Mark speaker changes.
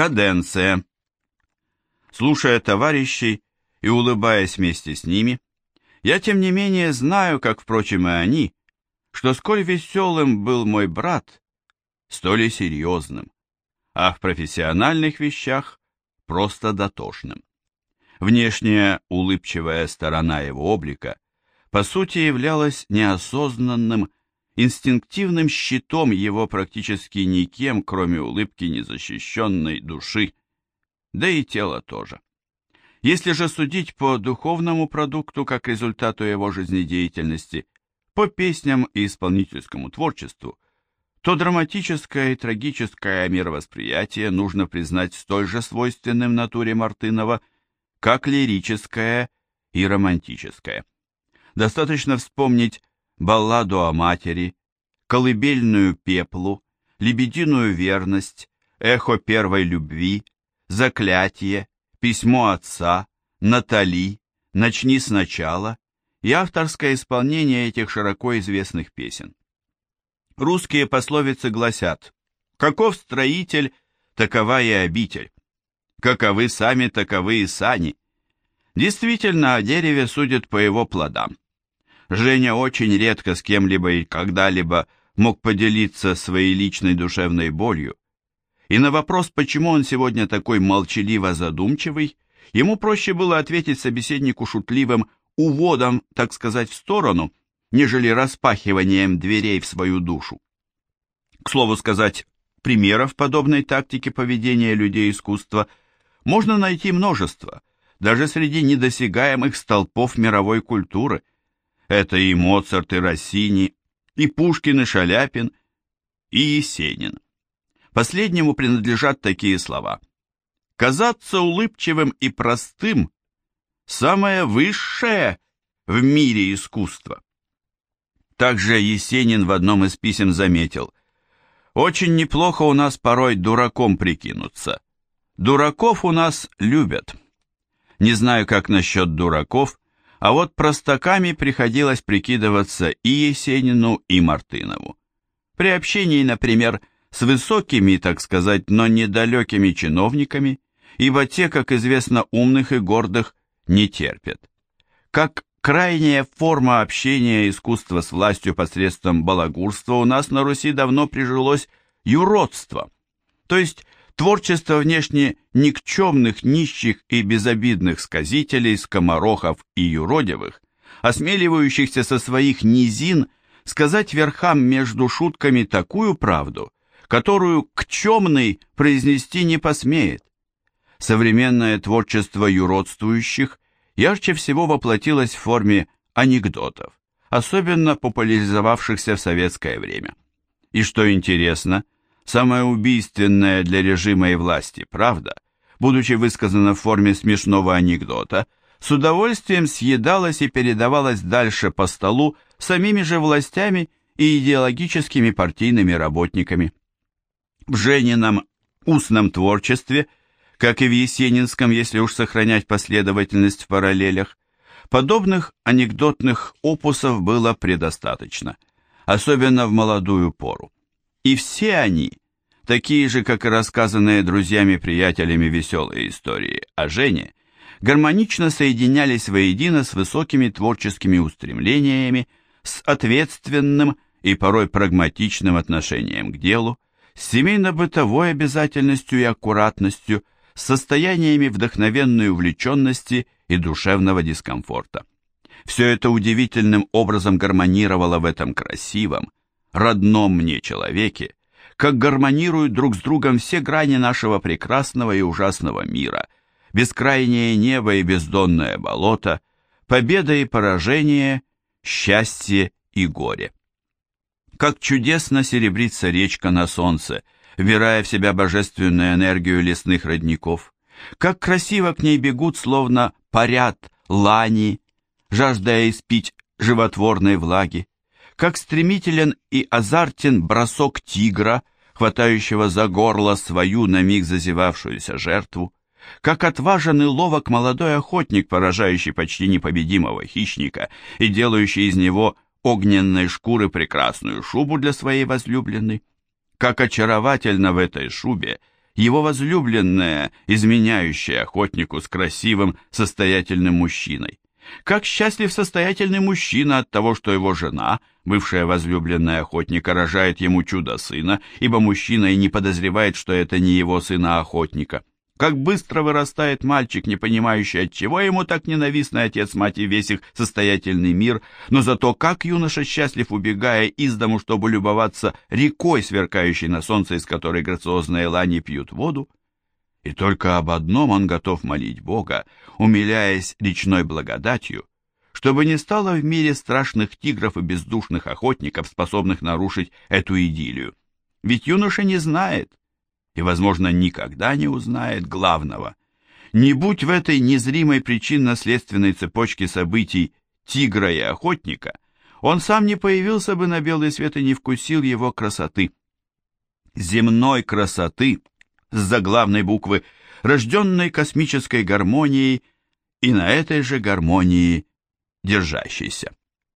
Speaker 1: Каденция. Слушая товарищей и улыбаясь вместе с ними, я тем не менее знаю, как, впрочем, и они, что сколь веселым был мой брат, столь и серьезным, а в профессиональных вещах просто дотошным. Внешняя улыбчивая сторона его облика по сути являлась неосознанным, инстинктивным щитом его практически никем, кроме улыбки незащищенной души, да и тела тоже. Если же судить по духовному продукту как результату его жизнедеятельности, по песням и исполнительскому творчеству, то драматическое и трагическое мировосприятие нужно признать столь же свойственным натуре Мартынова, как лирическое и романтическое. Достаточно вспомнить балладу о матери, колыбельную пеплу, лебединую верность, эхо первой любви, заклятие, письмо отца, Натали, начни сначала и авторское исполнение этих широко известных песен. Русские пословицы гласят «Каков строитель, такова и обитель». Каковы сами, таковы и сани. Действительно, о дереве судят по его плодам. Женя очень редко с кем-либо и когда-либо мог поделиться своей личной душевной болью. И на вопрос, почему он сегодня такой молчаливо задумчивый, ему проще было ответить собеседнику шутливым уводом, так сказать, в сторону, нежели распахиванием дверей в свою душу. К слову сказать, примеров подобной тактики поведения людей искусства – можно найти множество, даже среди недосягаемых столпов мировой культуры. Это и Моцарт, и Россини, и Пушкин, и Шаляпин, и Есенин. Последнему принадлежат такие слова. «Казаться улыбчивым и простым – самое высшее в мире искусства». Также Есенин в одном из писем заметил, «Очень неплохо у нас порой дураком прикинуться, Дураков у нас любят. Не знаю, как насчет дураков, а вот простаками приходилось прикидываться и Есенину, и Мартынову. При общении, например, с высокими, так сказать, но недалекими чиновниками, ибо те, как известно, умных и гордых не терпят. Как крайняя форма общения искусства с властью посредством балагурства у нас на Руси давно прижилось юродство, то есть Творчество внешне никчемных, нищих и безобидных сказителей, скоморохов и юродивых, осмеливающихся со своих низин сказать верхам между шутками такую правду, которую кчемный произнести не посмеет. Современное творчество юродствующих ярче всего воплотилось в форме анекдотов, особенно популяризовавшихся в советское время. И что интересно – самое убийственное для режима и власти, правда, будучи высказана в форме смешного анекдота, с удовольствием съедалась и передавалась дальше по столу самими же властями и идеологическими партийными работниками. В Женином устном творчестве, как и в Есенинском, если уж сохранять последовательность в параллелях, подобных анекдотных опусов было предостаточно, особенно в молодую пору. И все они, такие же, как и рассказанные друзьями-приятелями веселые истории о Жене, гармонично соединялись воедино с высокими творческими устремлениями, с ответственным и порой прагматичным отношением к делу, с семейно-бытовой обязательностью и аккуратностью, с состояниями вдохновенной увлеченности и душевного дискомфорта. Все это удивительным образом гармонировало в этом красивом, родном мне человеке, как гармонируют друг с другом все грани нашего прекрасного и ужасного мира, бескрайнее небо и бездонное болото, победа и поражение, счастье и горе. Как чудесно серебрится речка на солнце, вбирая в себя божественную энергию лесных родников, как красиво к ней бегут, словно парят лани, жаждая испить животворной влаги, как стремителен и азартен бросок тигра, хватающего за горло свою на миг зазевавшуюся жертву, как отважен и ловок молодой охотник, поражающий почти непобедимого хищника и делающий из него огненной шкуры прекрасную шубу для своей возлюбленной, как очаровательно в этой шубе его возлюбленная, изменяющая охотнику с красивым, состоятельным мужчиной. Как счастлив состоятельный мужчина от того, что его жена, бывшая возлюбленная охотника, рожает ему чудо-сына, ибо мужчина и не подозревает, что это не его сына-охотника. Как быстро вырастает мальчик, не понимающий, от чего ему так ненавистный отец, мать и весь их состоятельный мир, но зато как юноша счастлив, убегая из дому, чтобы любоваться рекой, сверкающей на солнце, из которой грациозные лани пьют воду. И только об одном он готов молить Бога, умиляясь речной благодатью, чтобы не стало в мире страшных тигров и бездушных охотников, способных нарушить эту идиллию. Ведь юноша не знает, и, возможно, никогда не узнает главного. Не будь в этой незримой причинно-следственной цепочке событий тигра и охотника, он сам не появился бы на белый свет и не вкусил его красоты. Земной красоты, с заглавной буквы, рожденной космической гармонией и на этой же гармонии держащейся.